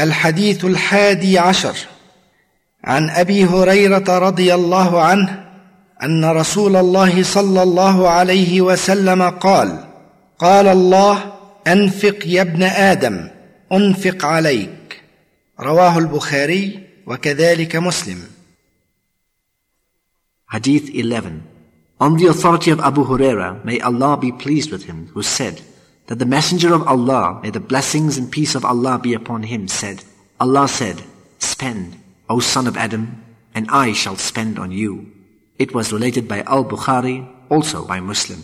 الحديث الحادي عشر. عن أبي هريرة رضي الله عنه أن رسول الله صلى الله عليه وسلم قال قال الله أنفق يا ابن آدم أنفق عليك. رواه البخاري وكذلك مسلم. Hadith 11 On the authority of Abu Huraira, may Allah be pleased with him, who said that the Messenger of Allah, may the blessings and peace of Allah be upon him, said, Allah said, Spend, O son of Adam, and I shall spend on you. It was related by Al-Bukhari, also by Muslim.